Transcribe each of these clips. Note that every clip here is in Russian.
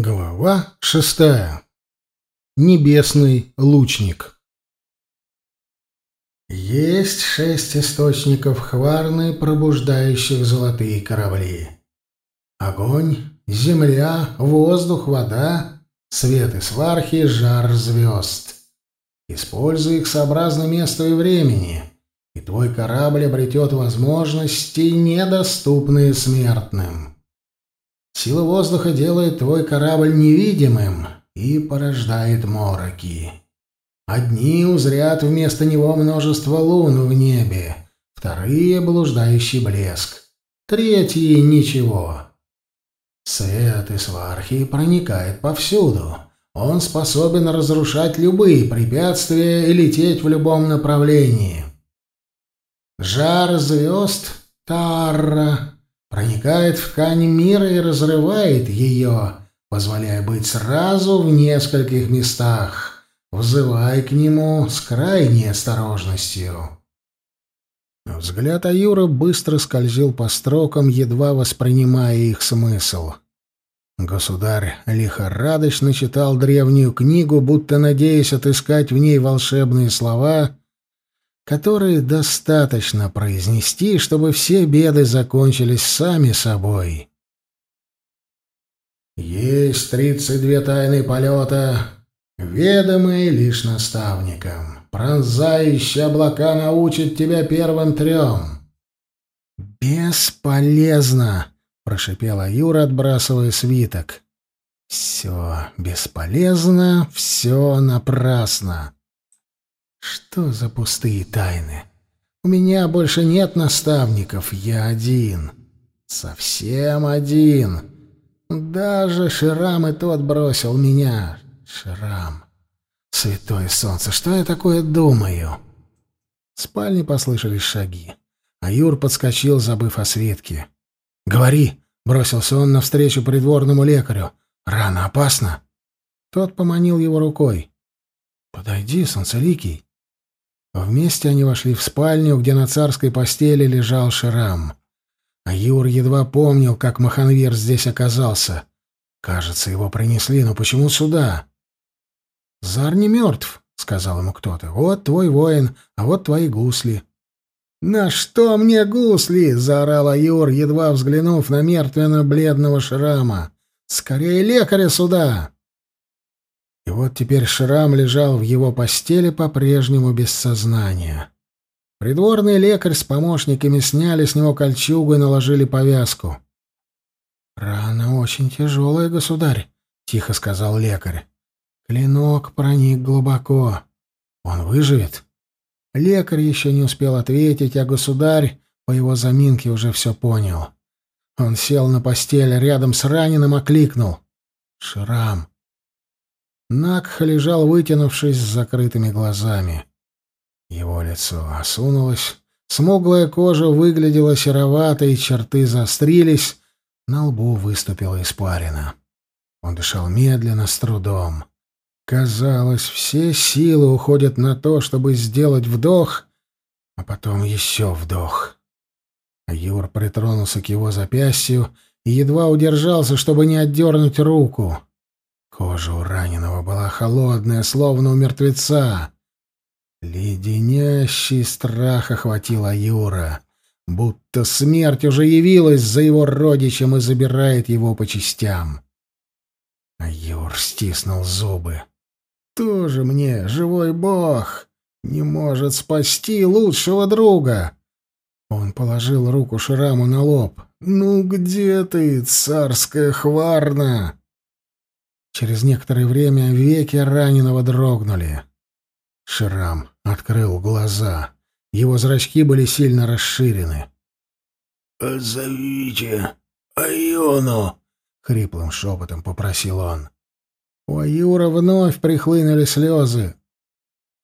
Глава шестая. Небесный лучник. Есть шесть источников хварны, пробуждающих золотые корабли. Огонь, земля, воздух, вода, свет и свархи, жар звезд. Используй их сообразно месту и времени, и твой корабль обретет возможности, недоступные смертным. Сила воздуха делает твой корабль невидимым и порождает мороки. Одни узрят вместо него множество лун в небе, вторые — блуждающий блеск, третьи — ничего. Свет из Вархии проникает повсюду. Он способен разрушать любые препятствия и лететь в любом направлении. Жар звезд Тарра проникает в ткань мира и разрывает ее, позволяя быть сразу в нескольких местах, взывая к нему с крайней осторожностью. Взгляд Аюра быстро скользил по строкам, едва воспринимая их смысл. Государь лихорадочно читал древнюю книгу, будто надеясь отыскать в ней волшебные слова — которые достаточно произнести, чтобы все беды закончились сами собой. Есть 32 тайны полета, ведомые лишь наставникам. Пронзающие облака научат тебя первым трем. «Бесполезно!» — прошипела Юра, отбрасывая свиток. «Все бесполезно, все напрасно!» Что за пустые тайны? У меня больше нет наставников, я один. Совсем один. Даже Ширам и тот бросил меня. Ширам. Святое солнце, что я такое думаю? В спальне послышались шаги. А Юр подскочил, забыв о Светке. «Говори!» — бросился он навстречу придворному лекарю. «Рано опасно!» Тот поманил его рукой. «Подойди, солнцеликий!» А вместе они вошли в спальню, где на царской постели лежал Шрам. А Юр едва помнил, как Маханвер здесь оказался. Кажется, его принесли, но почему сюда? «Зар не мертв», — сказал ему кто-то. «Вот твой воин, а вот твои гусли». «На что мне гусли?» — заорал Аюр, едва взглянув на мертвенно-бледного шрама. «Скорее лекаря сюда!» И вот теперь Шрам лежал в его постели по-прежнему без сознания. Придворный лекарь с помощниками сняли с него кольчугу и наложили повязку. «Рана очень тяжелая, государь», — тихо сказал лекарь. Клинок проник глубоко. «Он выживет?» Лекарь еще не успел ответить, а государь по его заминке уже все понял. Он сел на постель рядом с раненым, окликнул. «Шрам, Накха лежал, вытянувшись с закрытыми глазами. Его лицо осунулось, смуглая кожа выглядела сероватой, черты застрились, на лбу выступила испарина. Он дышал медленно, с трудом. Казалось, все силы уходят на то, чтобы сделать вдох, а потом еще вдох. Юр притронулся к его запястью и едва удержался, чтобы не отдернуть руку. Кожа у раненого была холодная, словно у мертвеца. Леденящий страх охватил Аюра, будто смерть уже явилась за его родичем и забирает его по частям. Аюр стиснул зубы. «Тоже мне, живой бог, не может спасти лучшего друга!» Он положил руку Шраму на лоб. «Ну где ты, царская хварна?» Через некоторое время веки раненого дрогнули. Шрам открыл глаза. Его зрачки были сильно расширены. «Отзовите Айону!» — хриплым шепотом попросил он. У Аюра вновь прихлынули слезы.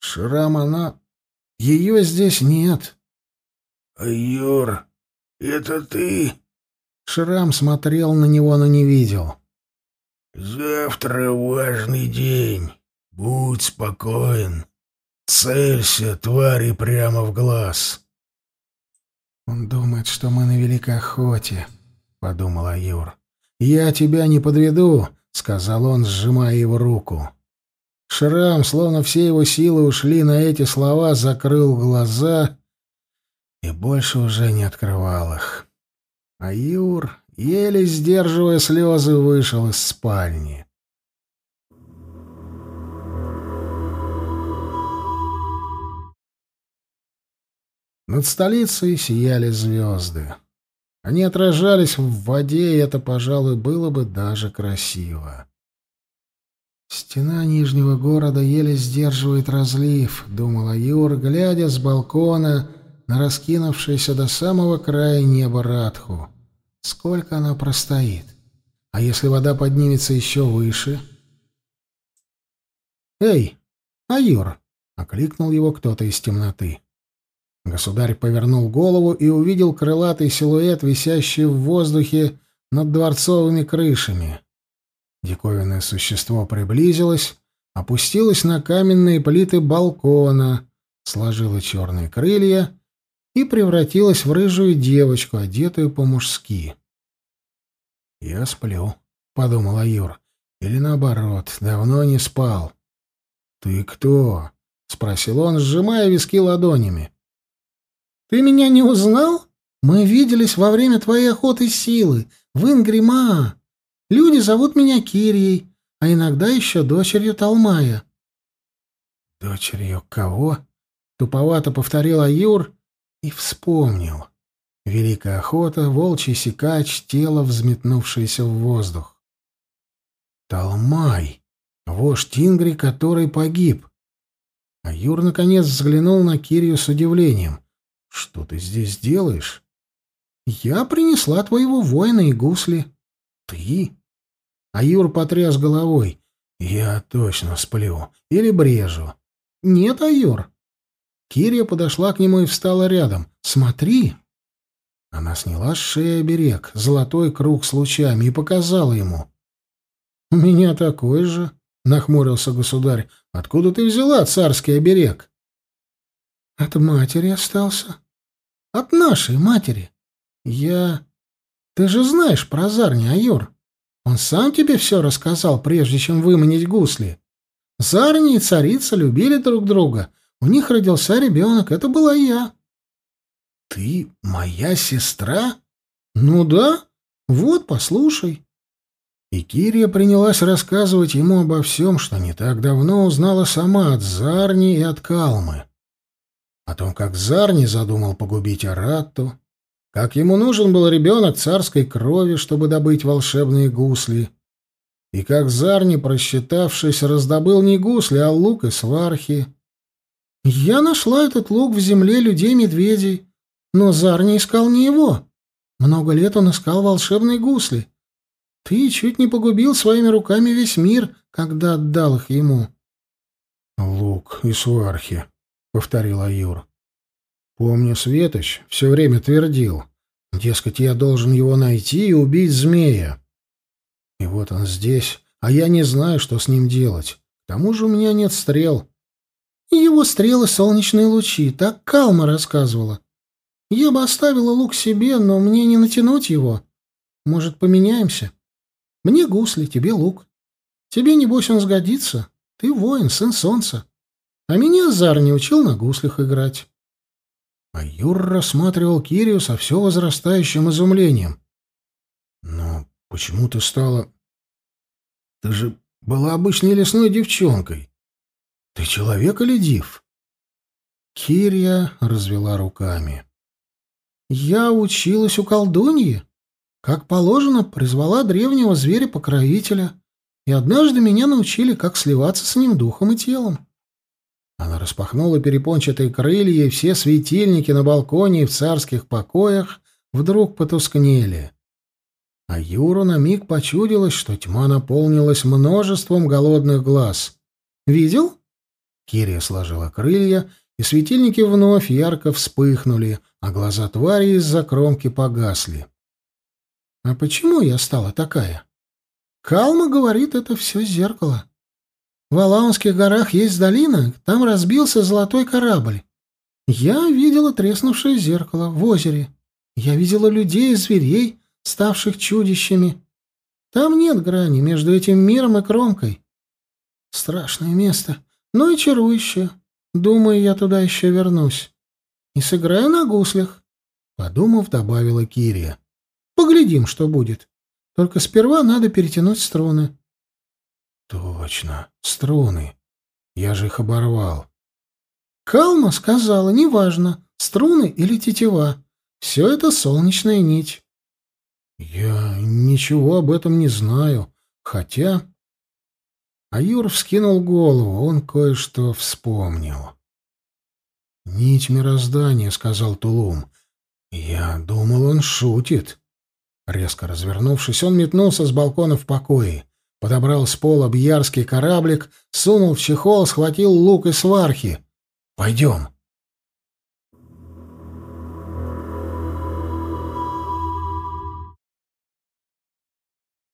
«Шрам она... Ее здесь нет!» «Аюр, это ты?» Шрам смотрел на него, но не видел. «Завтра важный день. Будь спокоен. Целься, твари, прямо в глаз». «Он думает, что мы на великой охоте», — подумала Юр. «Я тебя не подведу», — сказал он, сжимая его руку. Шрам, словно все его силы ушли на эти слова, закрыл глаза и больше уже не открывал их. А Юр еле сдерживая слезы, вышел из спальни. Над столицей сияли звезды. Они отражались в воде, и это, пожалуй, было бы даже красиво. «Стена нижнего города еле сдерживает разлив», — думала Юр, глядя с балкона на раскинувшееся до самого края небо Радху. Сколько она простоит? А если вода поднимется еще выше? «Эй, Аюр!» — окликнул его кто-то из темноты. Государь повернул голову и увидел крылатый силуэт, висящий в воздухе над дворцовыми крышами. Диковинное существо приблизилось, опустилось на каменные плиты балкона, сложило черные крылья и превратилась в рыжую девочку, одетую по-мужски. «Я сплю», — подумал Аюр. «Или наоборот, давно не спал». «Ты кто?» — спросил он, сжимая виски ладонями. «Ты меня не узнал? Мы виделись во время твоей охоты силы, в Ингрима. Люди зовут меня Кирией, а иногда еще дочерью Талмая». «Дочерью кого?» — туповато повторил Аюр, и вспомнил. Великая охота, волчий сикач, тело, взметнувшееся в воздух. Талмай, вождь Ингри, который погиб. А Юр, наконец, взглянул на Кирью с удивлением. «Что ты здесь делаешь?» «Я принесла твоего воина и гусли». «Ты?» А Юр потряс головой. «Я точно сплю. Или брежу». «Нет, Аюр, Кирия подошла к нему и встала рядом. «Смотри!» Она сняла с шеи оберег, золотой круг с лучами, и показала ему. «У меня такой же», — нахмурился государь. «Откуда ты взяла царский оберег?» «От матери остался». «От нашей матери. Я... Ты же знаешь про Зарни, Аюр. Он сам тебе все рассказал, прежде чем выманить гусли. Зарни и царица любили друг друга» У них родился ребенок, это была я. Ты моя сестра? Ну да. Вот, послушай. И Кирия принялась рассказывать ему обо всем, что не так давно узнала сама от Зарни и от Калмы. О том, как Зарни задумал погубить Аратту, как ему нужен был ребенок царской крови, чтобы добыть волшебные гусли, и как Зарни, просчитавшись, раздобыл не гусли, а лук и свархи, я нашла этот лук в земле людей-медведей, но Зар не искал не его. Много лет он искал волшебные гусли. Ты чуть не погубил своими руками весь мир, когда отдал их ему. — Лук и суархи, — повторил Аюр. — Помню, Светоч все время твердил. Дескать, я должен его найти и убить змея. И вот он здесь, а я не знаю, что с ним делать. К тому же у меня нет стрел. — его стрелы — солнечные лучи. Так Калма рассказывала. Я бы оставила лук себе, но мне не натянуть его. Может, поменяемся? Мне гусли, тебе лук. Тебе, небось, он сгодится. Ты воин, сын солнца. А меня Зар не учил на гуслях играть. А Юр рассматривал Кирию со все возрастающим изумлением. «Но почему ты стала...» Ты же была обычной лесной девчонкой. Ты человек или див? Кирия развела руками. Я училась у колдуньи. Как положено, призвала древнего зверя-покровителя. И однажды меня научили, как сливаться с ним духом и телом. Она распахнула перепончатые крылья, и все светильники на балконе и в царских покоях вдруг потускнели. А Юру на миг почудилось, что тьма наполнилась множеством голодных глаз. «Видел?» Кирия сложила крылья, и светильники вновь ярко вспыхнули, а глаза твари из-за кромки погасли. «А почему я стала такая?» «Калма говорит, это все зеркало. В Алаунских горах есть долина, там разбился золотой корабль. Я видела треснувшее зеркало в озере. Я видела людей и зверей, ставших чудищами. Там нет грани между этим миром и кромкой. Страшное место. Ну и чарующе. Думаю, я туда еще вернусь. И сыграю на гуслях. Подумав, добавила Кирия. Поглядим, что будет. Только сперва надо перетянуть струны. Точно, струны. Я же их оборвал. Калма сказала, неважно, струны или тетива. Все это солнечная нить. Я ничего об этом не знаю, хотя... А Юр вскинул голову, он кое-что вспомнил. «Нить мироздания», — сказал Тулум. «Я думал, он шутит». Резко развернувшись, он метнулся с балкона в покое. Подобрал с пола бьярский кораблик, сунул в чехол, схватил лук и свархи. «Пойдем».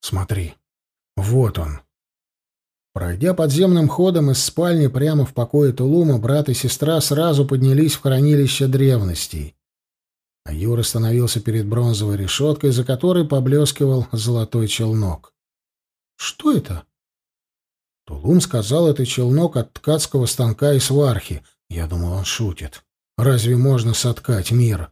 «Смотри, вот он, Пройдя подземным ходом из спальни прямо в покое Тулума, брат и сестра сразу поднялись в хранилище древностей. А Юра остановился перед бронзовой решеткой, за которой поблескивал золотой челнок. «Что это?» Тулум сказал, это челнок от ткацкого станка и свархи. Я думал, он шутит. Разве можно соткать мир?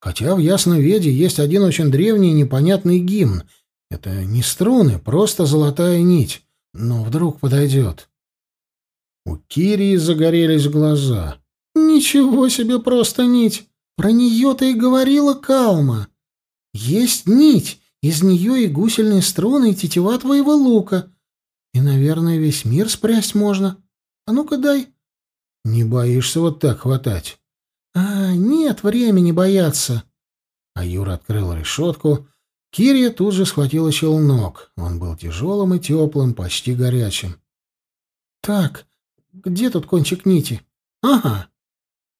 Хотя в Ясноведе есть один очень древний и непонятный гимн. Это не струны, просто золотая нить. Но вдруг подойдет. У Кирии загорелись глаза. «Ничего себе просто нить! Про нее-то и говорила Калма! Есть нить, из нее и гусельные струны, и тетива твоего лука. И, наверное, весь мир спрясть можно. А ну-ка дай!» «Не боишься вот так хватать?» «А, нет времени бояться!» А Юра открыл решетку Кирия тут же схватила челнок. Он был тяжелым и теплым, почти горячим. «Так, где тут кончик нити? Ага!»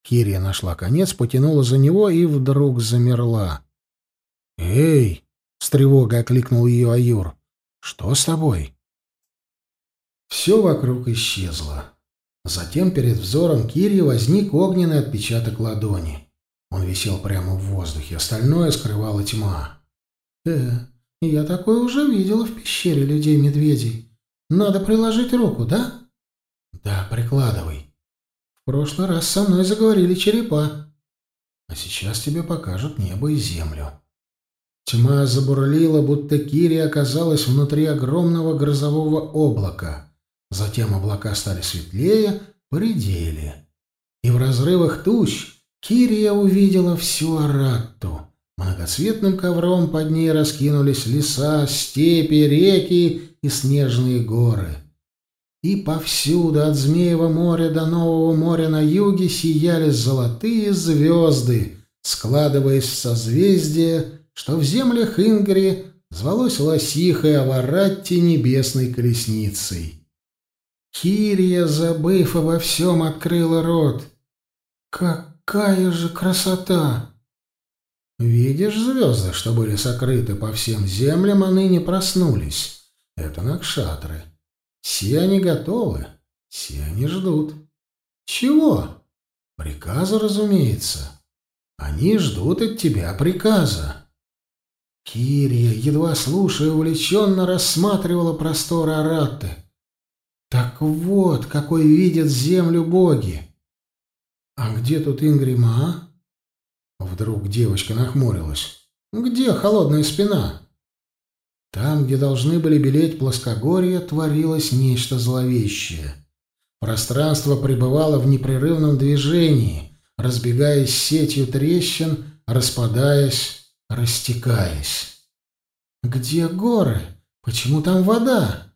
Кирия нашла конец, потянула за него и вдруг замерла. «Эй!» — с тревогой окликнул ее Аюр. «Что с тобой?» Все вокруг исчезло. Затем перед взором Кирии возник огненный отпечаток ладони. Он висел прямо в воздухе, остальное скрывала тьма. «Э, я такое уже видела в пещере людей-медведей. Надо приложить руку, да?» «Да, прикладывай». «В прошлый раз со мной заговорили черепа». «А сейчас тебе покажут небо и землю». Тьма забурлила, будто Кири оказалась внутри огромного грозового облака. Затем облака стали светлее, поредели. И в разрывах туч Кирия увидела всю Аратту. Многоцветным ковром под ней раскинулись леса, степи, реки и снежные горы. И повсюду, от Змеева моря до Нового моря на юге, сияли золотые звезды, складываясь в созвездие, что в землях Ингри звалось Лосихой Аваратти небесной колесницей. Кирия, забыв обо всем, открыла рот. «Какая же красота!» Видишь звезды, что были сокрыты по всем землям, а ныне проснулись. Это Накшатры. Все они готовы, все они ждут. Чего? Приказа, разумеется. Они ждут от тебя приказа. Кирия, едва слушая, увлеченно рассматривала просторы Аратты. Так вот, какой видят землю боги. А где тут Ингрима. А? А вдруг девочка нахмурилась. «Где холодная спина?» Там, где должны были белеть плоскогорья, творилось нечто зловещее. Пространство пребывало в непрерывном движении, разбегаясь сетью трещин, распадаясь, растекаясь. «Где горы? Почему там вода?»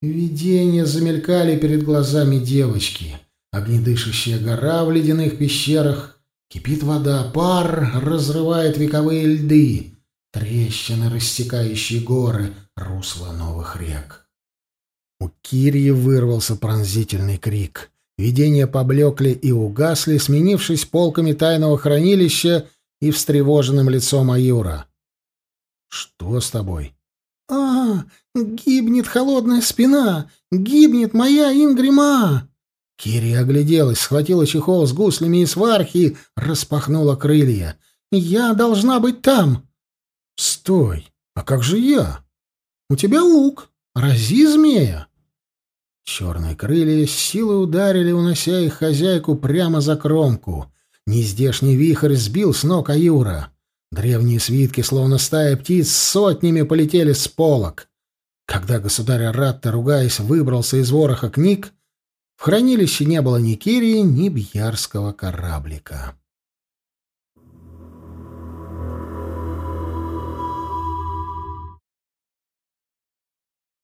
Видения замелькали перед глазами девочки. Огнедышащая гора в ледяных пещерах, Кипит вода, пар разрывает вековые льды, трещины, рассекающие горы, русла новых рек. У Кирьи вырвался пронзительный крик. Видения поблекли и угасли, сменившись полками тайного хранилища и встревоженным лицом Аюра. «Что с тобой?» «А, гибнет холодная спина! Гибнет моя Ингрима!» Кири огляделась, схватила чехол с гуслями и вархи распахнула крылья. «Я должна быть там!» «Стой! А как же я?» «У тебя лук! Рази змея!» Черные крылья с силой ударили, унося их хозяйку прямо за кромку. Нездешний вихрь сбил с ног Аюра. Древние свитки, словно стая птиц, сотнями полетели с полок. Когда государь Аратта, ругаясь, выбрался из вороха книг, Хранилище не было ни Кирии, ни Бьярского кораблика.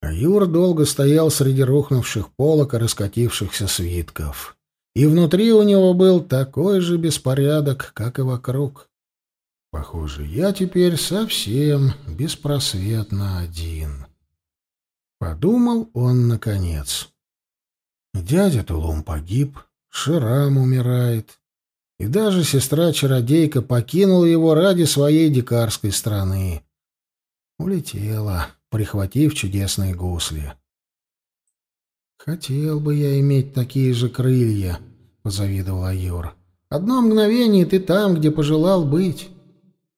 Юр долго стоял среди рухнувших полок и раскатившихся свитков. И внутри у него был такой же беспорядок, как и вокруг. Похоже, я теперь совсем беспросветно один. Подумал он наконец. Дядя Тулум погиб, Ширам умирает. И даже сестра-чародейка покинула его ради своей дикарской страны. Улетела, прихватив чудесные гусли. «Хотел бы я иметь такие же крылья», — позавидовал Айор. «Одно мгновение ты там, где пожелал быть.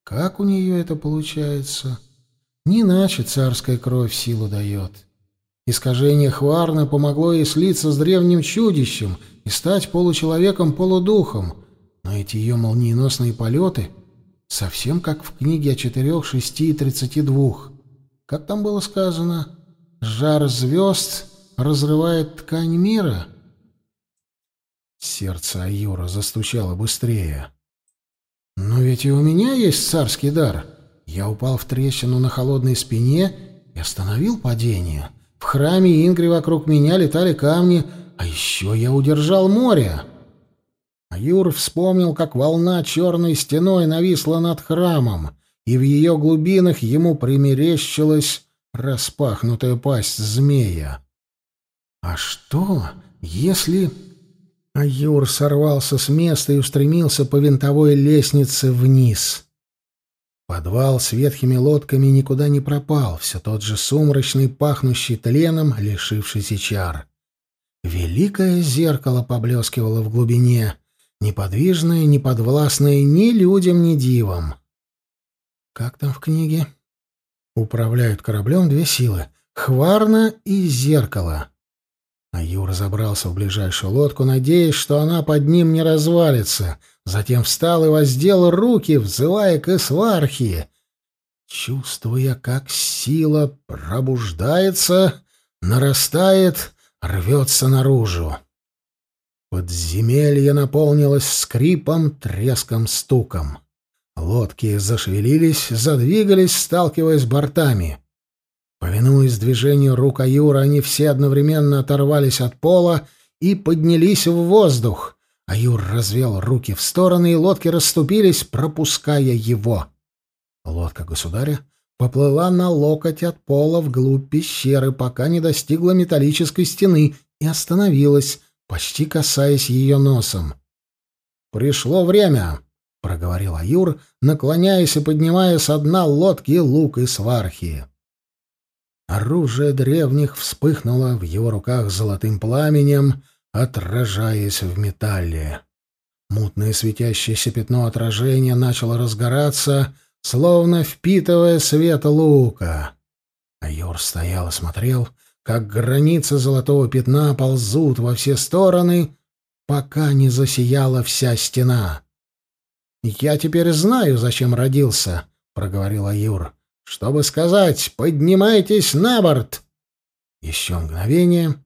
Как у нее это получается? Не иначе царская кровь силу дает». Искажение Хварны помогло ей слиться с древним чудищем и стать получеловеком-полудухом, но эти ее молниеносные полеты совсем как в книге о четырех, шести и тридцати двух. Как там было сказано? «Жар звезд разрывает ткань мира». Сердце Аюра застучало быстрее. «Но ведь и у меня есть царский дар. Я упал в трещину на холодной спине и остановил падение». В храме Ингри вокруг меня летали камни, а еще я удержал море. А Юр вспомнил, как волна черной стеной нависла над храмом, и в ее глубинах ему примерещилась распахнутая пасть змея. «А что, если...» А Юр сорвался с места и устремился по винтовой лестнице вниз. Подвал с ветхими лодками никуда не пропал, все тот же сумрачный, пахнущий тленом, лишившийся чар. Великое зеркало поблескивало в глубине, неподвижное, неподвластное ни людям, ни дивам. Как там в книге? Управляют кораблем две силы — хварна и зеркало. А Юра забрался в ближайшую лодку, надеясь, что она под ним не развалится, Затем встал и воздел руки, взывая к эсвархии, чувствуя, как сила пробуждается, нарастает, рвется наружу. Подземелье наполнилось скрипом, треском, стуком. Лодки зашевелились, задвигались, сталкиваясь бортами. Повинуясь движению рук Аюра, они все одновременно оторвались от пола и поднялись в воздух. Аюр развел руки в стороны, и лодки расступились, пропуская его. Лодка государя поплыла на локоть от пола вглубь пещеры, пока не достигла металлической стены и остановилась, почти касаясь ее носом. «Пришло время», — проговорил Аюр, наклоняясь и поднимая с дна лодки лук и свархи. Оружие древних вспыхнуло в его руках золотым пламенем, отражаясь в металле. Мутное светящееся пятно отражения начало разгораться, словно впитывая свет лука. Айор стоял и смотрел, как границы золотого пятна ползут во все стороны, пока не засияла вся стена. «Я теперь знаю, зачем родился», — проговорил Аюр, — «чтобы сказать, поднимайтесь на борт!» Еще мгновение,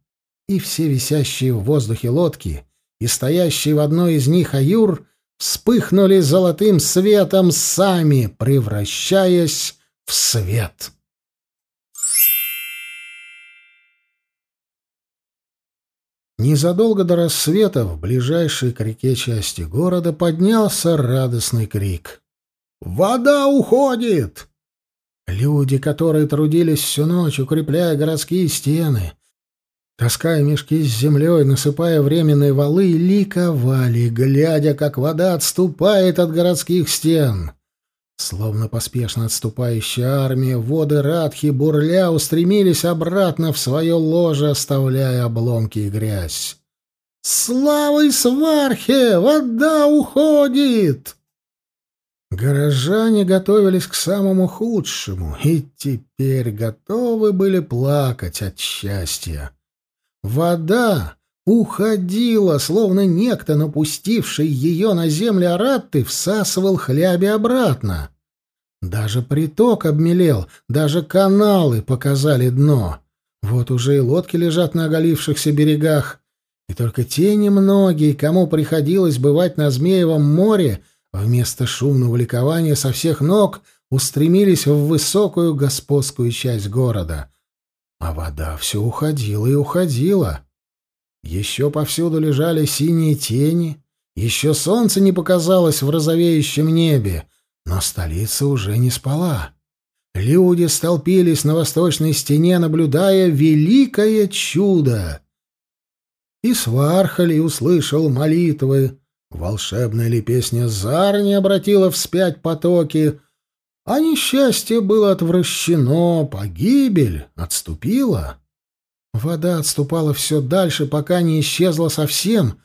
и все висящие в воздухе лодки и стоящий в одной из них аюр вспыхнули золотым светом сами, превращаясь в свет. Незадолго до рассвета в ближайшей к реке части города поднялся радостный крик. «Вода уходит!» Люди, которые трудились всю ночь, укрепляя городские стены, Таская мешки с землей, насыпая временные валы, ликовали, глядя, как вода отступает от городских стен. Словно поспешно отступающая армия, воды Радхи бурля устремились обратно в свое ложе, оставляя обломки и грязь. «Слава свархе! Вода уходит!» Горожане готовились к самому худшему и теперь готовы были плакать от счастья. Вода уходила, словно некто, напустивший ее на землю Аратты, всасывал хляби обратно. Даже приток обмелел, даже каналы показали дно. Вот уже и лодки лежат на оголившихся берегах. И только те немногие, кому приходилось бывать на Змеевом море, вместо шумного ликования со всех ног устремились в высокую господскую часть города — а вода все уходила и уходила. Еще повсюду лежали синие тени, еще солнце не показалось в розовеющем небе, но столица уже не спала. Люди столпились на восточной стене, наблюдая великое чудо. И Свархали услышал молитвы. Волшебная ли песня Зар не обратила вспять потоки, а несчастье было отвращено, погибель отступила. Вода отступала все дальше, пока не исчезла совсем,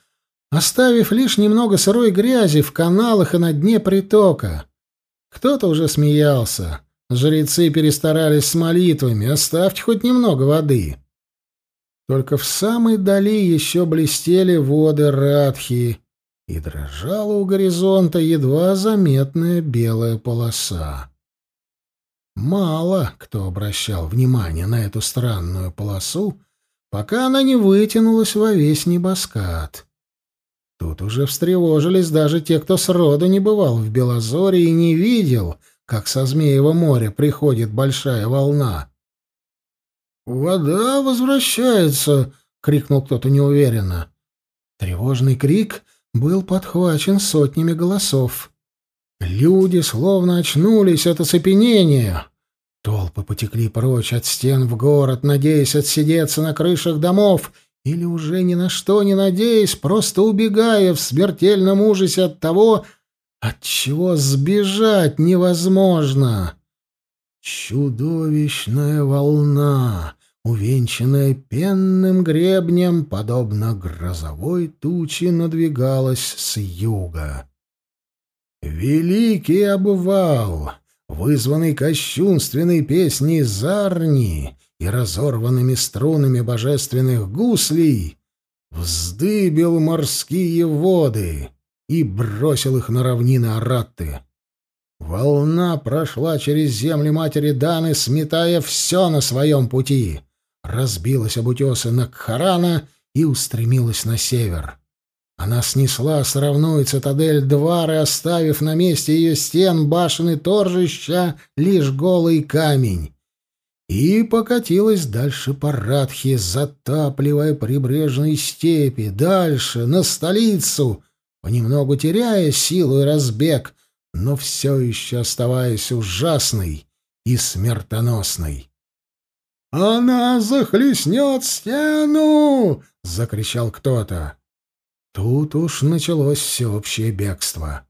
оставив лишь немного сырой грязи в каналах и на дне притока. Кто-то уже смеялся. Жрецы перестарались с молитвами, оставьте хоть немного воды. Только в самой дали еще блестели воды Радхи, и дрожала у горизонта едва заметная белая полоса. Мало кто обращал внимание на эту странную полосу, пока она не вытянулась во весь небоскат. Тут уже встревожились даже те, кто сроду не бывал в Белозоре и не видел, как со Змеева моря приходит большая волна. «Вода возвращается!» — крикнул кто-то неуверенно. Тревожный крик был подхвачен сотнями голосов. Люди словно очнулись от оцепенения. Толпы потекли прочь от стен в город, надеясь отсидеться на крышах домов, или уже ни на что не надеясь, просто убегая в смертельном ужасе от того, от чего сбежать невозможно. Чудовищная волна, увенчанная пенным гребнем, подобно грозовой туче, надвигалась с юга. Великий обвал, вызванный кощунственной песней Зарни и разорванными струнами божественных гуслей, вздыбил морские воды и бросил их на равнины Аратты. Волна прошла через земли матери Даны, сметая все на своем пути, разбилась об утесы Накхарана и устремилась на север. Она снесла сравную цитадель Двары, оставив на месте ее стен башен и торжища лишь голый камень. И покатилась дальше по Радхе, затапливая прибрежные степи, дальше, на столицу, понемногу теряя силу и разбег, но все еще оставаясь ужасной и смертоносной. «Она захлестнет стену!» — закричал кто-то. Тут уж началось всеобщее бегство.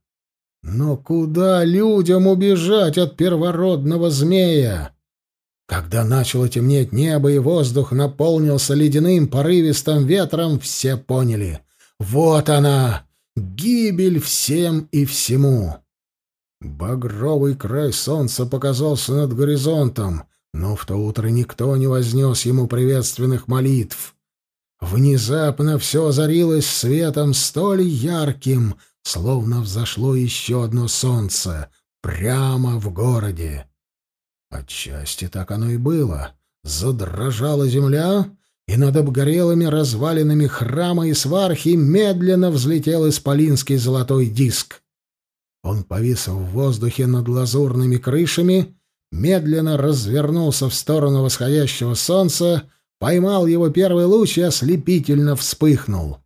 Но куда людям убежать от первородного змея? Когда начало темнеть небо и воздух наполнился ледяным порывистым ветром, все поняли — вот она, гибель всем и всему. Багровый край солнца показался над горизонтом, но в то утро никто не вознес ему приветственных молитв — Внезапно все озарилось светом столь ярким, словно взошло еще одно солнце прямо в городе. Отчасти так оно и было. Задрожала земля, и над обгорелыми развалинами храма и свархи медленно взлетел исполинский золотой диск. Он повис в воздухе над лазурными крышами, медленно развернулся в сторону восходящего солнца Поймал его первый луч и ослепительно вспыхнул.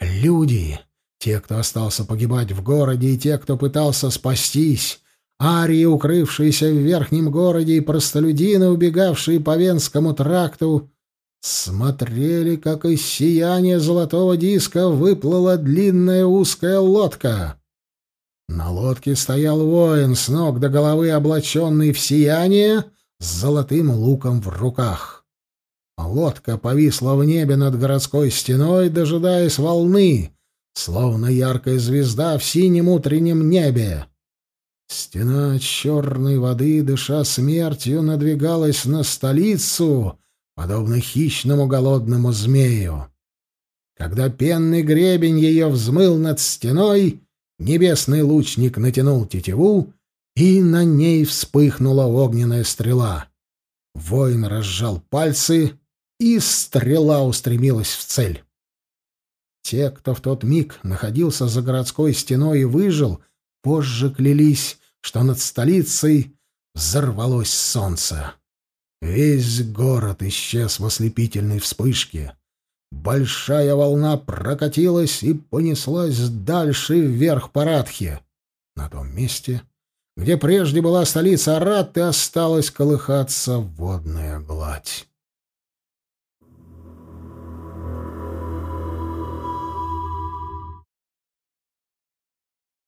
Люди, те, кто остался погибать в городе, и те, кто пытался спастись, арии, укрывшиеся в верхнем городе, и простолюдины, убегавшие по Венскому тракту, смотрели, как из сияния золотого диска выплыла длинная узкая лодка. На лодке стоял воин, с ног до головы облаченный в сияние, с золотым луком в руках. А лодка повисла в небе над городской стеной, дожидаясь волны, словно яркая звезда в синем утреннем небе. Стена черной воды, дыша смертью, надвигалась на столицу, подобно хищному голодному змею. Когда пенный гребень ее взмыл над стеной, небесный лучник натянул тетиву, и на ней вспыхнула огненная стрела. Воин разжал пальцы — и стрела устремилась в цель. Те, кто в тот миг находился за городской стеной и выжил, позже клялись, что над столицей взорвалось солнце. Весь город исчез в ослепительной вспышке. Большая волна прокатилась и понеслась дальше вверх по Радхе. На том месте, где прежде была столица Аратты, осталась колыхаться водная гладь.